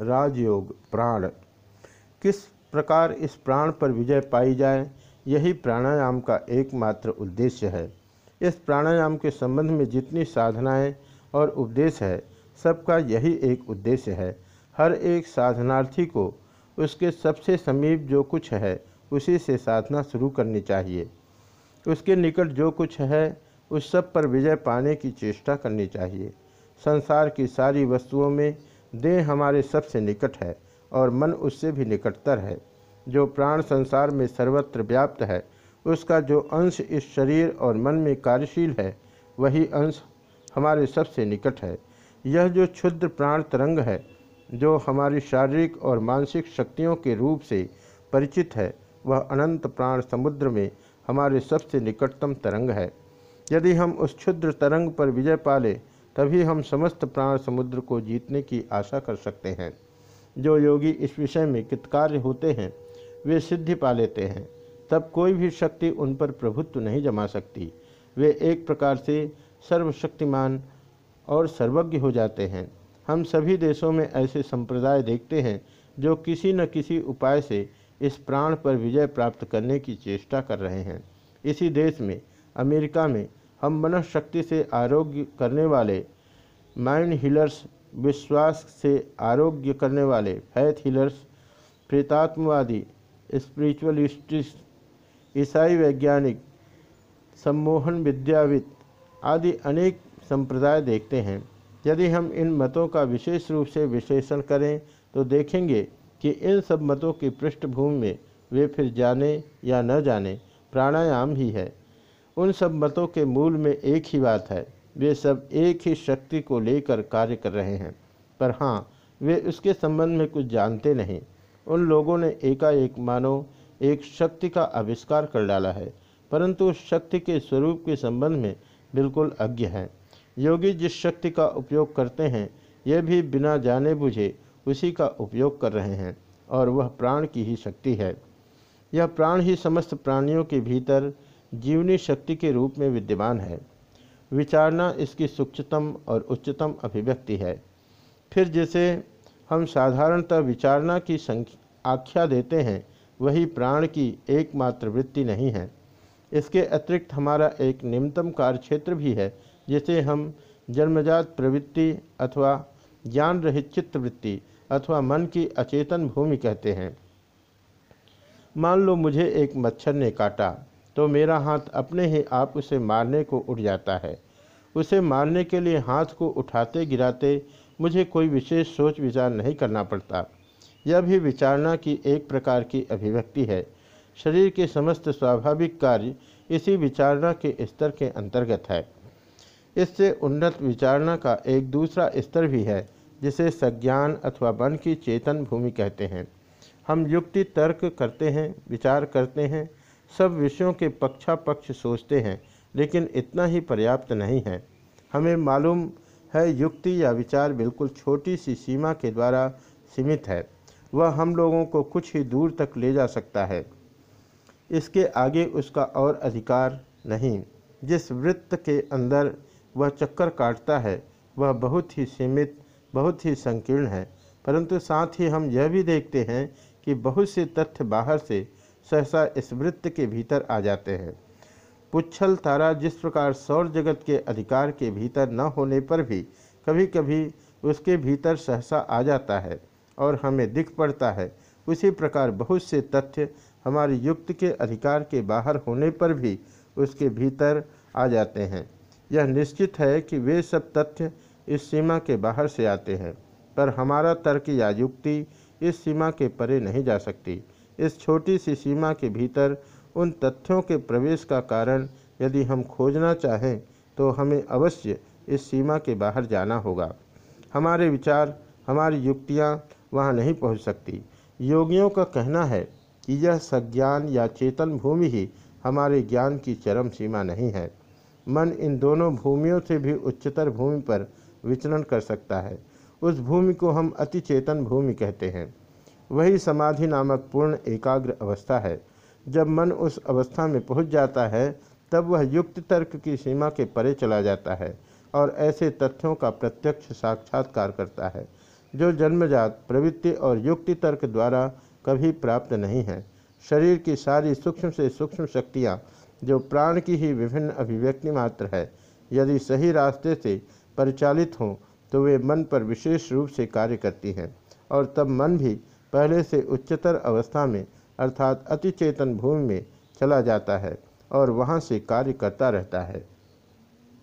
राजयोग, प्राण। किस प्रकार इस प्राण पर विजय पाई जाए, यही प्राणायाम का एकमात्र उद्देश्य है। इस प्राणायाम के संबंध में जितनी साधनाएँ और उपदेश है, सबका यही एक उद्देश्य है। हर एक साधनार्थी को उसके सबसे समीप जो कुछ है, उसी से साधना शुरू करनी चाहिए। उसके निकट जो कुछ है, उस सब पर विजय पाने की चेष्टा करनी चाहिए। संसार की सारी वस्तुओं में देह हमारे सबसे निकट है और मन उससे भी निकटतर है। जो प्राण संसार में सर्वत्र व्याप्त है, उसका जो अंश इस शरीर और मन में कार्यशील है, वही अंश हमारे सबसे निकट है। यह जो क्षुद्र प्राण तरंग है, जो हमारी शारीरिक और मानसिक शक्तियों के रूप से परिचित है, वह अनंत प्राण समुद्र में हमारे सबसे निकटतम तरंग है। यदि हम उस क्षुद्र तरंग पर विजय पाले तभी हम समस्त प्राण समुद्र को जीतने की आशा कर सकते हैं। जो योगी इस विषय में कृतकार्य होते हैं, वे सिद्धि पा लेते हैं। तब कोई भी शक्ति उन पर प्रभुत्व नहीं जमा सकती। वे एक प्रकार से सर्वशक्तिमान और सर्वज्ञ हो जाते हैं। हम सभी देशों में ऐसे संप्रदाय देखते हैं, जो किसी न किसी उपाय से इस प्राण पर विजय प्राप्त करने की चेष्टा कर रहे हैं। इसी देश में, अमेरिका में हम मन शक्ति से आरोग्य करने वाले माइंड हीलर्स विश्वास से आरोग्य करने वाले फैथ हीलर्स प्रेतात्मवादी स्पिरिचुअलिस्टिस ईसाई वैज्ञानिक, सम्मोहन विद्याविद आदि अनेक संप्रदाय देखते हैं। यदि हम इन मतों का विशेष रूप से विश्लेषण करें तो देखेंगे कि इन सब मतों की पृष्ठभूमि में वे फिर जाने या न जाने, प्राणायाम ही है। उन सब मतों के मूल में एक ही बात है, वे सब एक ही शक्ति को लेकर कार्य कर रहे हैं। पर हाँ वे उसके संबंध में कुछ जानते नहीं। उन लोगों ने एकाएक मानो, एक शक्ति का आविष्कार कर डाला है, परंतु उस शक्ति के स्वरूप के संबंध में बिल्कुल अज्ञ हैं। योगी जिस शक्ति का उपयोग करते हैं यह भी बिना जाने बुझे उसी का उपयोग कर रहे हैं, और वह प्राण की ही शक्ति है। यह प्राण ही समस्त प्राणियों के भीतर जीवनी शक्ति के रूप में विद्यमान है। विचारना इसकी सूक्ष्मतम और उच्चतम अभिव्यक्ति है। फिर जैसे हम साधारणतः विचारना की आख्या देते हैं, वही प्राण की एकमात्र वृत्ति नहीं है। इसके अतिरिक्त हमारा एक निम्नतम कार्य क्षेत्र भी है, जिसे हम जन्मजात प्रवृत्ति अथवा ज्ञान रहित चित्तवृत्ति अथवा मन की अचेतन भूमि कहते हैं। मान लो मुझे एक मच्छर ने काटा। तो मेरा हाथ अपने ही आप उसे मारने को उठ जाता है। उसे मारने के लिए हाथ को उठाते गिराते मुझे कोई विशेष सोच विचार नहीं करना पड़ता। यह भी विचारना की एक प्रकार की अभिव्यक्ति है। शरीर के समस्त स्वाभाविक कार्य इसी विचारना के स्तर के अंतर्गत है। इससे उन्नत विचारना का एक दूसरा स्तर भी है, जिसे संज्ञान अथवा मन की चेतन भूमि कहते हैं। हम युक्ति तर्क करते हैं, विचार करते हैं सब विषयों के पक्षापक्ष सोचते हैं, लेकिन इतना ही पर्याप्त नहीं है। हमें मालूम है, युक्ति या विचार बिल्कुल छोटी सी सीमा के द्वारा सीमित है। वह हम लोगों को कुछ ही दूर तक ले जा सकता है। इसके आगे उसका और अधिकार नहीं। जिस वृत्त के अंदर वह चक्कर काटता है, वह बहुत ही सीमित, बहुत ही संकीर्ण है। परंतु साथ ही हम यह भी देखते हैं कि बहुत से तथ्य बाहर से सहसा इस वृत्त के भीतर आ जाते हैं। पुच्छल तारा जिस प्रकार सौर जगत के अधिकार के भीतर न होने पर भी कभी कभी उसके भीतर सहसा आ जाता है और हमें दिख पड़ता है। उसी प्रकार बहुत से तथ्य हमारी युक्त के अधिकार के बाहर होने पर भी उसके भीतर आ जाते हैं। यह निश्चित है कि वे सब तथ्य इस सीमा के बाहर से आते हैं, पर हमारा तर्क या युक्ति इस सीमा के परे नहीं जा सकती। इस छोटी सी सीमा के भीतर उन तथ्यों के प्रवेश का कारण यदि हम खोजना चाहें तो हमें अवश्य इस सीमा के बाहर जाना होगा। हमारे विचार, हमारी युक्तियाँ वहाँ नहीं पहुँच सकती। योगियों का कहना है कि यह सज्ञान या चेतन भूमि ही हमारे ज्ञान की चरम सीमा नहीं है। मन इन दोनों भूमियों से भी उच्चतर भूमि पर विचरण कर सकता है। उस भूमि को हम अति चेतन भूमि कहते हैं। वही समाधि नामक पूर्ण एकाग्र अवस्था है। जब मन उस अवस्था में पहुँच जाता है, तब वह युक्त तर्क की सीमा के परे चला जाता है और ऐसे तथ्यों का प्रत्यक्ष साक्षात्कार करता है, जो जन्मजात, प्रवृत्ति और युक्ति तर्क द्वारा कभी प्राप्त नहीं है। शरीर की सारी सूक्ष्म से सूक्ष्म शक्तियाँ, जो प्राण की ही विभिन्न अभिव्यक्ति मात्र है, यदि सही रास्ते से परिचालित हों तो वे मन पर विशेष रूप से कार्य करती हैं और तब मन भी पहले से उच्चतर अवस्था में, अर्थात अतिचेतन भूमि में, चला जाता है और वहाँ से कार्य करता रहता है।